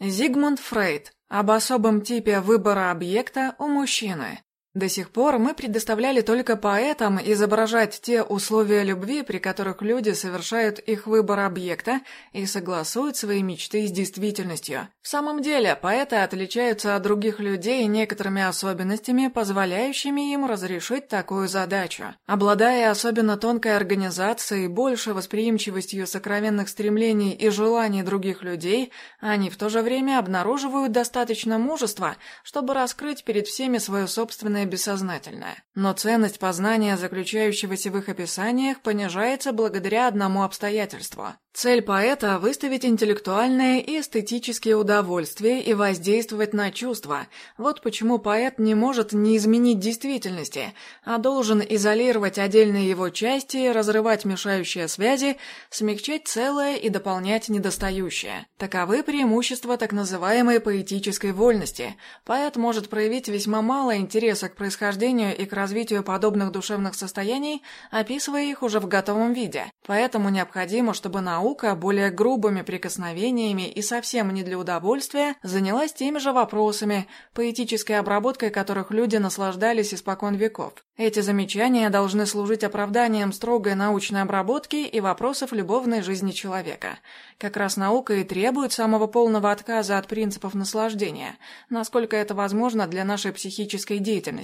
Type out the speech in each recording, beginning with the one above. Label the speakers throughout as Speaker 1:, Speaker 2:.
Speaker 1: Зигмунд Фрейд. Об особом типе выбора объекта у мужчины. До сих пор мы предоставляли только поэтам изображать те условия любви, при которых люди совершают их выбор объекта и согласуют свои мечты с действительностью. В самом деле, поэты отличаются от других людей некоторыми особенностями, позволяющими им разрешить такую задачу. Обладая особенно тонкой организацией, большей восприимчивостью сокровенных стремлений и желаний других людей, они в то же время обнаруживают достаточно мужества, чтобы раскрыть перед всеми свое собственное бессознательное. Но ценность познания, заключающегося в их описаниях, понижается благодаря одному обстоятельству. Цель поэта – выставить интеллектуальное и эстетические удовольствия и воздействовать на чувства. Вот почему поэт не может не изменить действительности, а должен изолировать отдельные его части, разрывать мешающие связи, смягчать целое и дополнять недостающее. Таковы преимущества так называемой поэтической вольности. Поэт может проявить весьма мало интереса к происхождению и к развитию подобных душевных состояний, описывая их уже в готовом виде. Поэтому необходимо, чтобы наука более грубыми прикосновениями и совсем не для удовольствия занялась теми же вопросами, поэтической обработкой которых люди наслаждались испокон веков. Эти замечания должны служить оправданием строгой научной обработки и вопросов любовной жизни человека. Как раз наука и требует самого полного отказа от принципов наслаждения, насколько это возможно для нашей психической деятельности.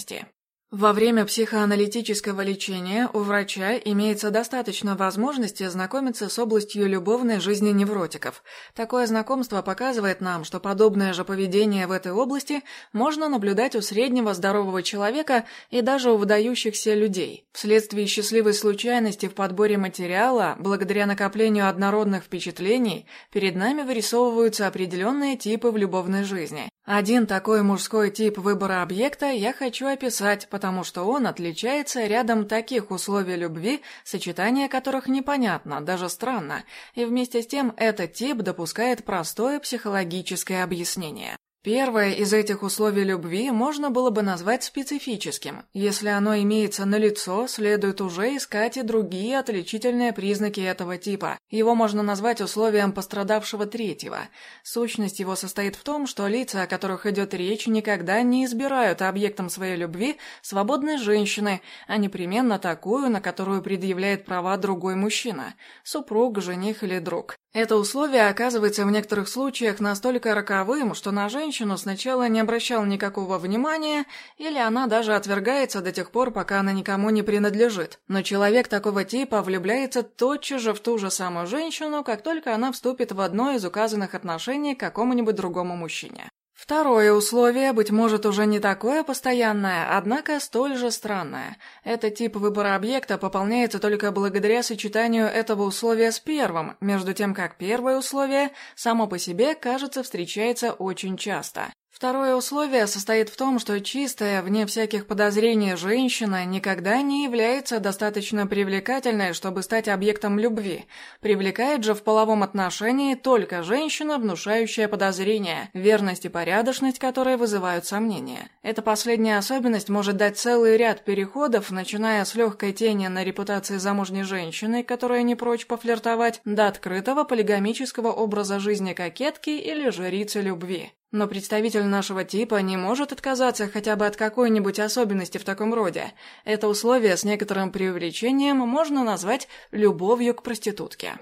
Speaker 1: Во время психоаналитического лечения у врача имеется достаточно возможности знакомиться с областью любовной жизни невротиков. Такое знакомство показывает нам, что подобное же поведение в этой области можно наблюдать у среднего здорового человека и даже у выдающихся людей. Вследствие счастливой случайности в подборе материала, благодаря накоплению однородных впечатлений, перед нами вырисовываются определенные типы в любовной жизни. Один такой мужской тип выбора объекта я хочу описать, потому что он отличается рядом таких условий любви, сочетание которых непонятно, даже странно, и вместе с тем этот тип допускает простое психологическое объяснение. Первое из этих условий любви можно было бы назвать специфическим. Если оно имеется на лицо, следует уже искать и другие отличительные признаки этого типа. Его можно назвать условием пострадавшего третьего. Сущность его состоит в том, что лица, о которых идет речь, никогда не избирают объектом своей любви свободной женщины, а непременно такую, на которую предъявляет права другой мужчина – супруг, жених или друг. Это условие оказывается в некоторых случаях настолько роковым, что на женщину сначала не обращал никакого внимания, или она даже отвергается до тех пор, пока она никому не принадлежит. Но человек такого типа влюбляется тотчас же в ту же самую женщину, как только она вступит в одно из указанных отношений к какому-нибудь другому мужчине. Второе условие, быть может, уже не такое постоянное, однако столь же странное. Этот тип выбора объекта пополняется только благодаря сочетанию этого условия с первым, между тем как первое условие само по себе, кажется, встречается очень часто. Второе условие состоит в том, что чистая, вне всяких подозрений женщина никогда не является достаточно привлекательной, чтобы стать объектом любви. Привлекает же в половом отношении только женщина, внушающая подозрения, верность и порядочность которой вызывают сомнения. Эта последняя особенность может дать целый ряд переходов, начиная с легкой тени на репутации замужней женщины, которая не прочь пофлиртовать, до открытого полигамического образа жизни кокетки или жрицы любви. Но представитель нашего типа не может отказаться хотя бы от какой-нибудь особенности в таком роде. Это условие с некоторым преувеличением можно назвать любовью к проститутке.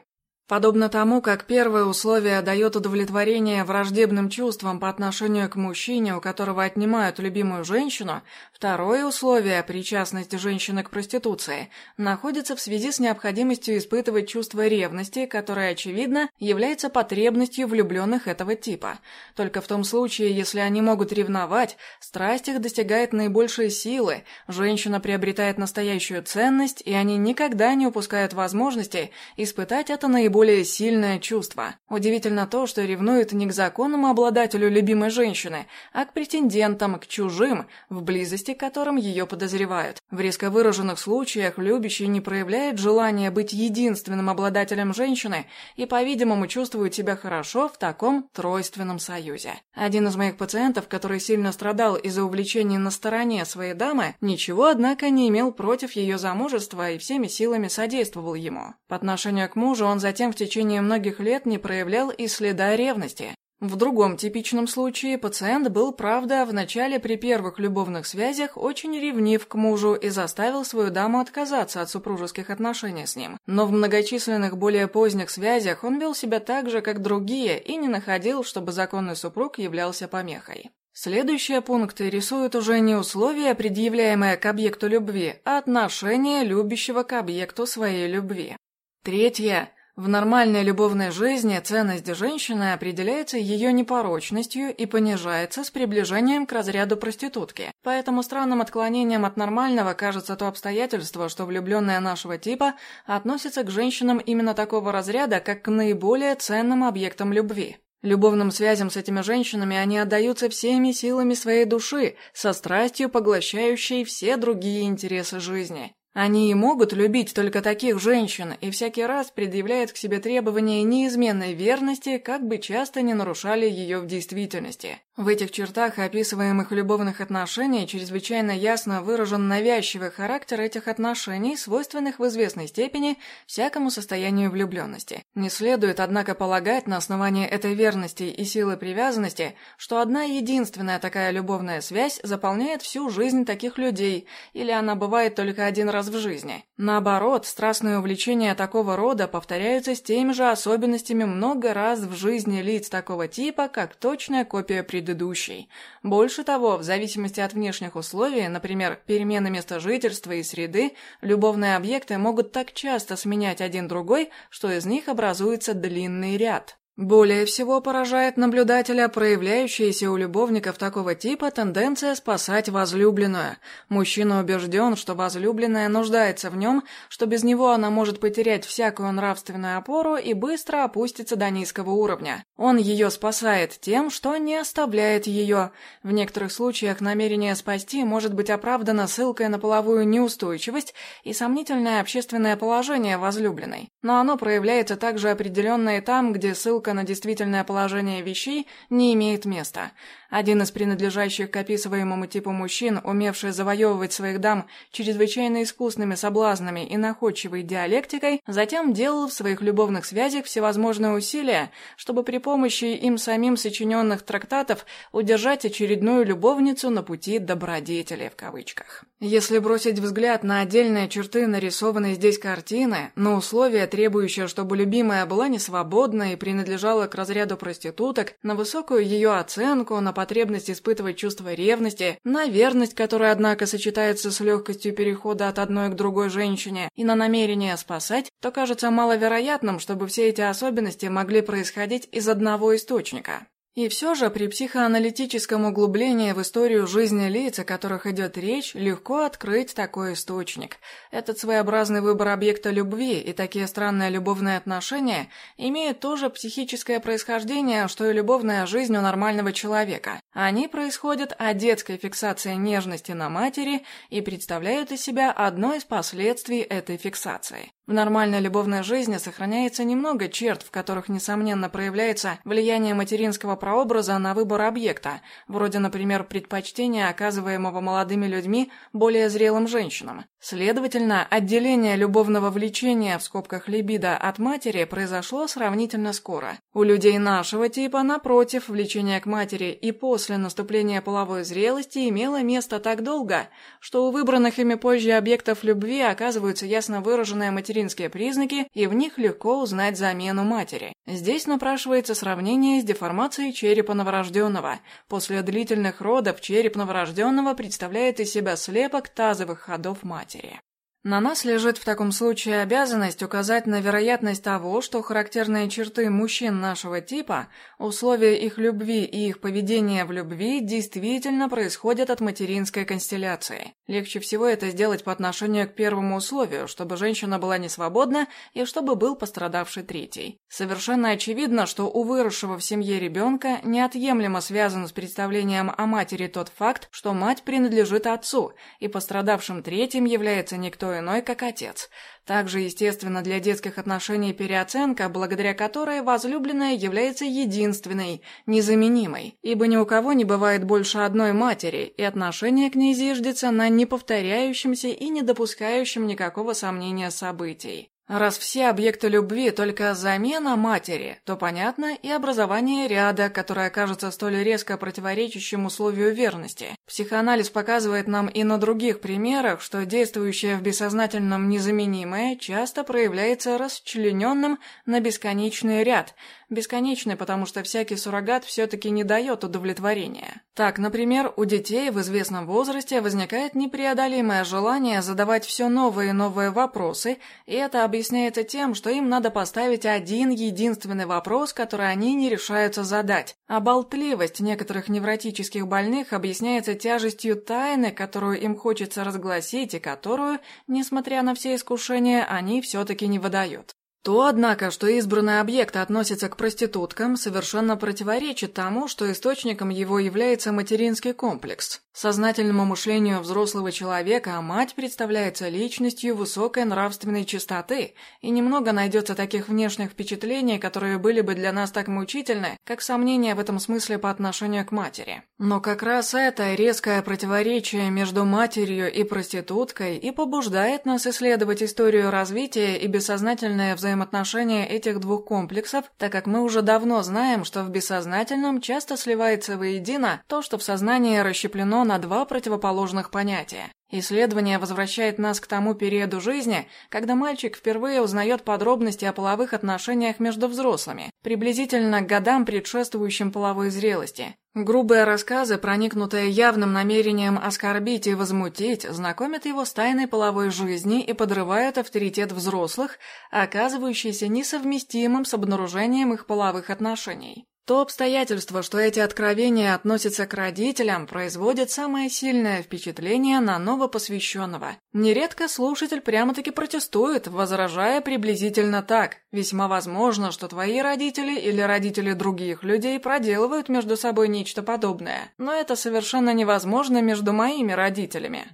Speaker 1: Подобно тому, как первое условие дает удовлетворение враждебным чувствам по отношению к мужчине, у которого отнимают любимую женщину, второе условие, причастность женщины к проституции, находится в связи с необходимостью испытывать чувство ревности, которое, очевидно, является потребностью влюбленных этого типа. Только в том случае, если они могут ревновать, страсть их достигает наибольшей силы, женщина приобретает настоящую ценность, и они никогда не упускают возможности испытать это наиболее более сильное чувство. Удивительно то, что ревнует не к законному обладателю любимой женщины, а к претендентам, к чужим, в близости к которым ее подозревают. В резко выраженных случаях любящий не проявляет желания быть единственным обладателем женщины и, по-видимому, чувствует себя хорошо в таком тройственном союзе. Один из моих пациентов, который сильно страдал из-за увлечения на стороне своей дамы, ничего, однако, не имел против ее замужества и всеми силами содействовал ему. По отношению к мужу он затем в течение многих лет не проявлял и следа ревности. В другом типичном случае пациент был, правда, вначале при первых любовных связях очень ревнив к мужу и заставил свою даму отказаться от супружеских отношений с ним. Но в многочисленных более поздних связях он вел себя так же, как другие, и не находил, чтобы законный супруг являлся помехой. Следующие пункты рисуют уже не условия, предъявляемые к объекту любви, а отношение любящего к объекту своей любви. Третье. В нормальной любовной жизни ценность женщины определяется ее непорочностью и понижается с приближением к разряду проститутки. Поэтому странным отклонением от нормального кажется то обстоятельство, что влюбленные нашего типа относятся к женщинам именно такого разряда, как к наиболее ценным объектам любви. Любовным связям с этими женщинами они отдаются всеми силами своей души, со страстью поглощающей все другие интересы жизни. Они и могут любить только таких женщин, и всякий раз предъявляют к себе требования неизменной верности, как бы часто не нарушали ее в действительности. В этих чертах описываемых любовных отношений чрезвычайно ясно выражен навязчивый характер этих отношений, свойственных в известной степени всякому состоянию влюбленности. Не следует, однако, полагать на основании этой верности и силы привязанности, что одна единственная такая любовная связь заполняет всю жизнь таких людей, или она бывает только один раз в жизни. Наоборот, страстные увлечения такого рода повторяются с теми же особенностями много раз в жизни лиц такого типа, как точная копия предыдущих предыдущей. Больше того, в зависимости от внешних условий, например, перемены места жительства и среды, любовные объекты могут так часто сменять один другой, что из них образуется длинный ряд. Более всего поражает наблюдателя проявляющаяся у любовников такого типа тенденция спасать возлюбленную. Мужчина убежден, что возлюбленная нуждается в нем, что без него она может потерять всякую нравственную опору и быстро опуститься до низкого уровня. Он ее спасает тем, что не оставляет ее. В некоторых случаях намерение спасти может быть оправдано ссылкой на половую неустойчивость и сомнительное общественное положение возлюбленной. Но оно проявляется также определенно и там, где ссылка ссылка на действительное положение вещей не имеет места. Один из принадлежащих к описываемому типу мужчин, умевший завоевывать своих дам чрезвычайно искусными соблазнами и находчивой диалектикой, затем делал в своих любовных связях всевозможные усилия, чтобы при помощи им самим сочиненных трактатов удержать очередную любовницу на пути «добродетели» в кавычках. Если бросить взгляд на отдельные черты нарисованной здесь картины, на условия, требующие, чтобы любимая была несвободна и принадлежала к разряду проституток, на высокую ее оценку, на потребность испытывать чувство ревности, на верность, которая, однако, сочетается с легкостью перехода от одной к другой женщине, и на намерение спасать, то кажется маловероятным, чтобы все эти особенности могли происходить из одного источника. И все же при психоаналитическом углублении в историю жизни лиц, о которых идет речь, легко открыть такой источник. Этот своеобразный выбор объекта любви и такие странные любовные отношения имеют тоже психическое происхождение, что и любовная жизнь у нормального человека. Они происходят от детской фиксации нежности на матери и представляют из себя одно из последствий этой фиксации. В нормальной любовной жизни сохраняется немного черт, в которых, несомненно, проявляется влияние материнского прообраза на выбор объекта, вроде, например, предпочтения, оказываемого молодыми людьми более зрелым женщинам. Следовательно, отделение любовного влечения в скобках либидо от матери произошло сравнительно скоро. У людей нашего типа, напротив, влечение к матери и после наступления половой зрелости имело место так долго, что у выбранных ими позже объектов любви оказываются ясно выраженные материнские признаки, и в них легко узнать замену матери. Здесь напрашивается сравнение с деформацией черепа новорожденного. После длительных родов череп новорожденного представляет из себя слепок тазовых ходов матери матери. На нас лежит в таком случае обязанность указать на вероятность того, что характерные черты мужчин нашего типа, условия их любви и их поведения в любви действительно происходят от материнской констелляции. Легче всего это сделать по отношению к первому условию, чтобы женщина была не свободна и чтобы был пострадавший третий. Совершенно очевидно, что у выросшего в семье ребенка неотъемлемо связан с представлением о матери тот факт, что мать принадлежит отцу, и пострадавшим третьим является никто иной, как отец. Также, естественно, для детских отношений переоценка, благодаря которой возлюбленная является единственной, незаменимой, ибо ни у кого не бывает больше одной матери, и отношение к ней зиждется на неповторяющемся и не допускающем никакого сомнения событий. Раз все объекты любви только замена матери, то понятно и образование ряда, которое кажется столь резко противоречащим условию верности. Психоанализ показывает нам и на других примерах, что действующее в бессознательном незаменимое часто проявляется расчлененным на бесконечный ряд, бесконечный, потому что всякий суррогат все-таки не дает удовлетворения. Так, например, у детей в известном возрасте возникает непреодолимое желание задавать все новые и новые вопросы, и это объясняется тем, что им надо поставить один единственный вопрос, который они не решаются задать. А болтливость некоторых невротических больных объясняется тяжестью тайны, которую им хочется разгласить и которую, несмотря на все искушения, они все-таки не выдают. То, однако, что избранный объект относится к проституткам, совершенно противоречит тому, что источником его является материнский комплекс. Сознательному мышлению взрослого человека мать представляется личностью высокой нравственной чистоты, и немного найдется таких внешних впечатлений, которые были бы для нас так мучительны, как сомнения в этом смысле по отношению к матери. Но как раз это резкое противоречие между матерью и проституткой и побуждает нас исследовать историю развития и бессознательное взаимоотношения этих двух комплексов, так как мы уже давно знаем, что в бессознательном часто сливается воедино то, что в сознании расщеплено на два противоположных понятия. Исследование возвращает нас к тому периоду жизни, когда мальчик впервые узнает подробности о половых отношениях между взрослыми, приблизительно к годам, предшествующим половой зрелости. Грубые рассказы, проникнутые явным намерением оскорбить и возмутить, знакомят его с тайной половой жизни и подрывают авторитет взрослых, оказывающийся несовместимым с обнаружением их половых отношений. То обстоятельство, что эти откровения относятся к родителям, производит самое сильное впечатление на новопосвященного. Нередко слушатель прямо-таки протестует, возражая приблизительно так. Весьма возможно, что твои родители или родители других людей проделывают между собой нечто подобное. Но это совершенно невозможно между моими родителями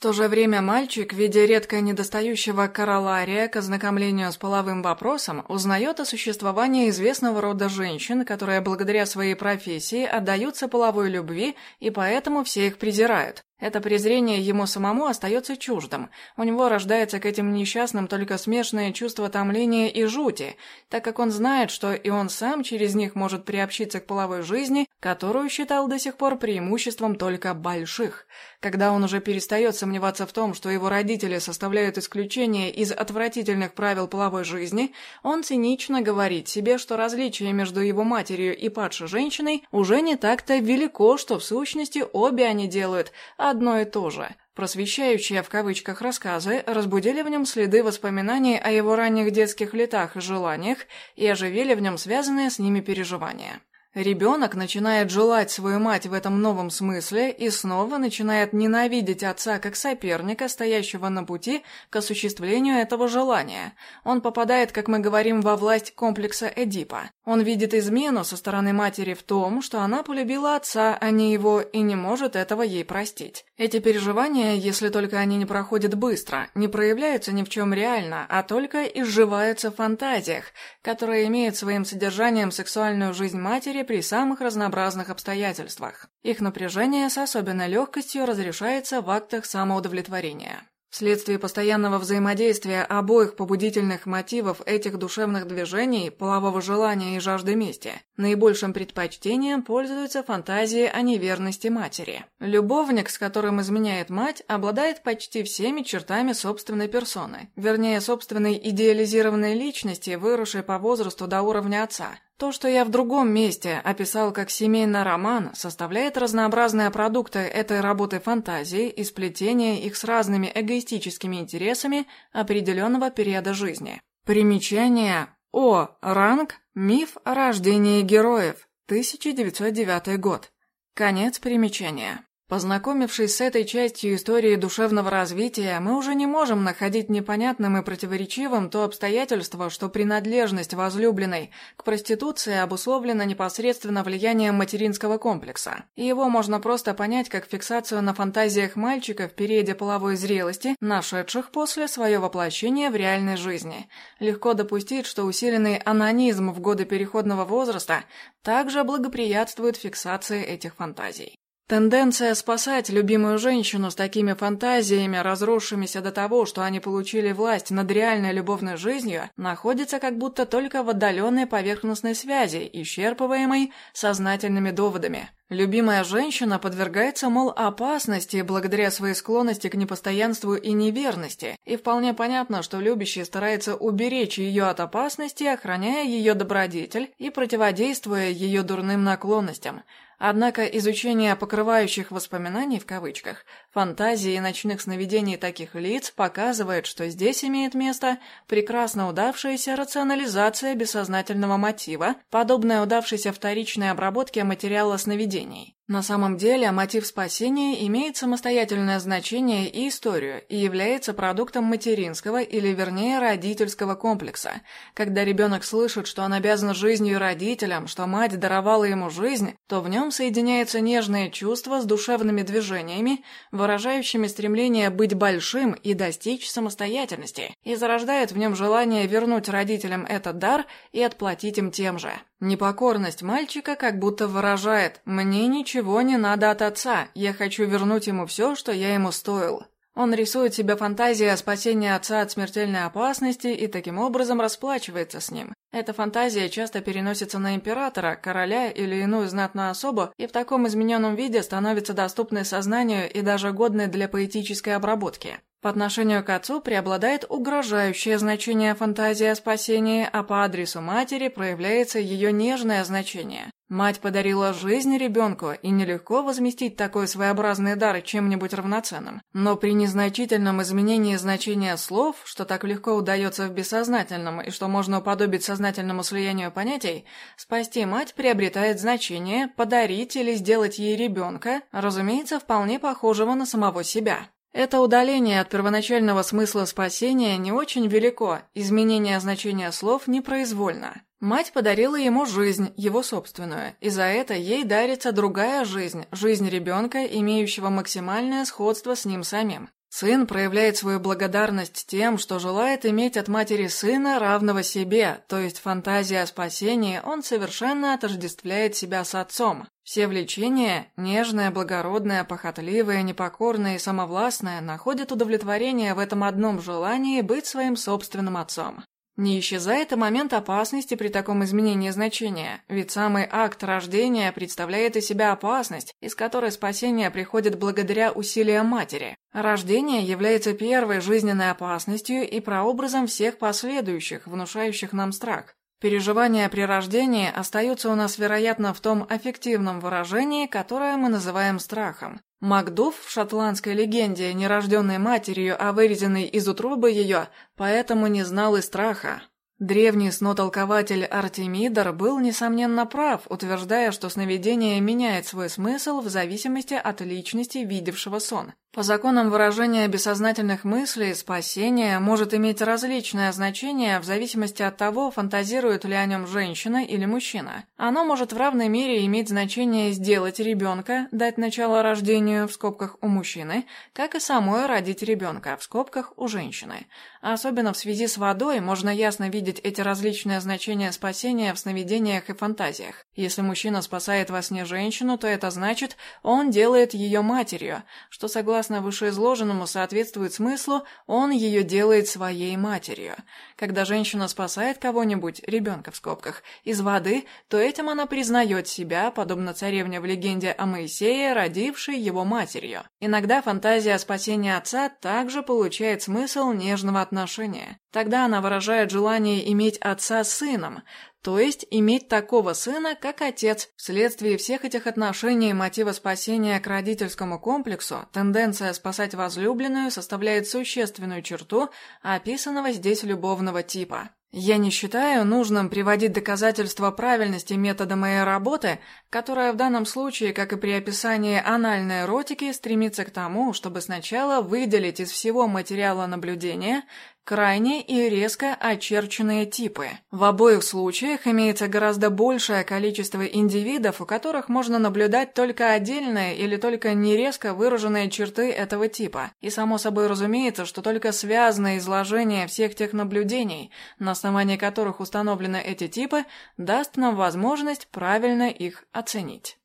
Speaker 1: то же время мальчик, видя редко недостающего королария к ознакомлению с половым вопросом, узнает о существовании известного рода женщин, которые благодаря своей профессии отдаются половой любви и поэтому все их презирают. Это презрение ему самому остается чуждым. У него рождается к этим несчастным только смешанное чувство томления и жути, так как он знает, что и он сам через них может приобщиться к половой жизни, которую считал до сих пор преимуществом только больших. Когда он уже перестает сомневаться в том, что его родители составляют исключение из отвратительных правил половой жизни, он цинично говорит себе, что различие между его матерью и падшей женщиной уже не так-то велико, что в сущности обе они делают – одно и то же. Просвещающие в кавычках рассказы разбудили в нем следы воспоминаний о его ранних детских летах и желаниях и оживили в нем связанные с ними переживания. Ребенок начинает желать свою мать в этом новом смысле и снова начинает ненавидеть отца как соперника, стоящего на пути к осуществлению этого желания. Он попадает, как мы говорим, во власть комплекса Эдипа. Он видит измену со стороны матери в том, что она полюбила отца, а не его, и не может этого ей простить. Эти переживания, если только они не проходят быстро, не проявляются ни в чем реально, а только изживаются в фантазиях, которые имеют своим содержанием сексуальную жизнь матери при самых разнообразных обстоятельствах. Их напряжение с особенной легкостью разрешается в актах самоудовлетворения. Вследствие постоянного взаимодействия обоих побудительных мотивов этих душевных движений, полового желания и жажды мести, наибольшим предпочтением пользуются фантазии о неверности матери. Любовник, с которым изменяет мать, обладает почти всеми чертами собственной персоны, вернее, собственной идеализированной личности, выросшей по возрасту до уровня отца, то, что я в другом месте описал как семейный роман, составляет разнообразные продукты этой работы фантазии и сплетения их с разными эгоистическими интересами определенного периода жизни. Примечание О. Ранг. Миф о рождении героев. 1909 год. Конец примечания. Познакомившись с этой частью истории душевного развития, мы уже не можем находить непонятным и противоречивым то обстоятельство, что принадлежность возлюбленной к проституции обусловлена непосредственно влиянием материнского комплекса. Его можно просто понять как фиксацию на фантазиях мальчика в периоде половой зрелости, нашедших после свое воплощение в реальной жизни. Легко допустить, что усиленный анонизм в годы переходного возраста также благоприятствует фиксации этих фантазий. Тенденция спасать любимую женщину с такими фантазиями, разросшимися до того, что они получили власть над реальной любовной жизнью, находится как будто только в отдаленной поверхностной связи, исчерпываемой сознательными доводами. Любимая женщина подвергается, мол, опасности благодаря своей склонности к непостоянству и неверности, и вполне понятно, что любящий старается уберечь ее от опасности, охраняя ее добродетель и противодействуя ее дурным наклонностям – Однако изучение покрывающих воспоминаний в кавычках, фантазии и ночных сновидений таких лиц показывает, что здесь имеет место прекрасно удавшаяся рационализация бессознательного мотива, подобная удавшейся вторичной обработке материала сновидений. На самом деле мотив спасения имеет самостоятельное значение и историю и является продуктом материнского или вернее родительского комплекса. Когда ребенок слышит, что он обязан жизнью родителям, что мать даровала ему жизнь, то в нем соединяются нежные чувства с душевными движениями, выражающими стремление быть большим и достичь самостоятельности, и зарождает в нем желание вернуть родителям этот дар и отплатить им тем же. Непокорность мальчика как будто выражает «мне ничего не надо от отца, я хочу вернуть ему все, что я ему стоил». Он рисует себе фантазии о спасении отца от смертельной опасности и таким образом расплачивается с ним. Эта фантазия часто переносится на императора, короля или иную знатную особу и в таком измененном виде становится доступной сознанию и даже годной для поэтической обработки. По отношению к отцу преобладает угрожающее значение фантазии о спасении, а по адресу матери проявляется ее нежное значение. Мать подарила жизнь ребенку, и нелегко возместить такой своеобразный дар чем-нибудь равноценным. Но при незначительном изменении значения слов, что так легко удается в бессознательном и что можно уподобить сознательному слиянию понятий, спасти мать приобретает значение подарить или сделать ей ребенка, разумеется, вполне похожего на самого себя. Это удаление от первоначального смысла спасения не очень велико, изменение значения слов непроизвольно. Мать подарила ему жизнь, его собственную, и за это ей дарится другая жизнь, жизнь ребенка, имеющего максимальное сходство с ним самим. Сын проявляет свою благодарность тем, что желает иметь от матери сына, равного себе, то есть фантазия о спасении, он совершенно отождествляет себя с отцом. Все влечения, нежное, благородное, похотливое, непокорное и самовластное, находят удовлетворение в этом одном желании быть своим собственным отцом. Не исчезает и момент опасности при таком изменении значения, ведь самый акт рождения представляет из себя опасность, из которой спасение приходит благодаря усилиям матери. Рождение является первой жизненной опасностью и прообразом всех последующих, внушающих нам страх. Переживания при рождении остаются у нас, вероятно, в том аффективном выражении, которое мы называем страхом. Макдув в шотландской легенде, не рожденной матерью, а вырезанной из утробы ее, поэтому не знал и страха. Древний снотолкователь Артемидор был, несомненно, прав, утверждая, что сновидение меняет свой смысл в зависимости от личности, видевшего сон. По законам выражения бессознательных мыслей, спасение может иметь различное значение в зависимости от того, фантазирует ли о нем женщина или мужчина. Оно может в равной мере иметь значение сделать ребенка, дать начало рождению в скобках у мужчины, как и самой родить ребенка в скобках у женщины. Особенно в связи с водой можно ясно видеть эти различные значения спасения в сновидениях и фантазиях. Если мужчина спасает во сне женщину, то это значит, он делает ее матерью, что согласно согласно вышеизложенному, соответствует смыслу, он ее делает своей матерью. Когда женщина спасает кого-нибудь, ребенка в скобках, из воды, то этим она признает себя, подобно царевне в легенде о Моисее, родившей его матерью. Иногда фантазия о спасении отца также получает смысл нежного отношения. Тогда она выражает желание иметь отца сыном, то есть иметь такого сына, как отец. Вследствие всех этих отношений мотива спасения к родительскому комплексу, тенденция спасать возлюбленную составляет существенную черту описанного здесь любовного типа. Я не считаю нужным приводить доказательства правильности метода моей работы, которая в данном случае, как и при описании анальной эротики, стремится к тому, чтобы сначала выделить из всего материала наблюдения крайне и резко очерченные типы. В обоих случаях имеется гораздо большее количество индивидов, у которых можно наблюдать только отдельные или только нерезко выраженные черты этого типа. И само собой разумеется, что только связанное изложение всех тех наблюдений, на основании которых установлены эти типы, даст нам возможность правильно их оценить.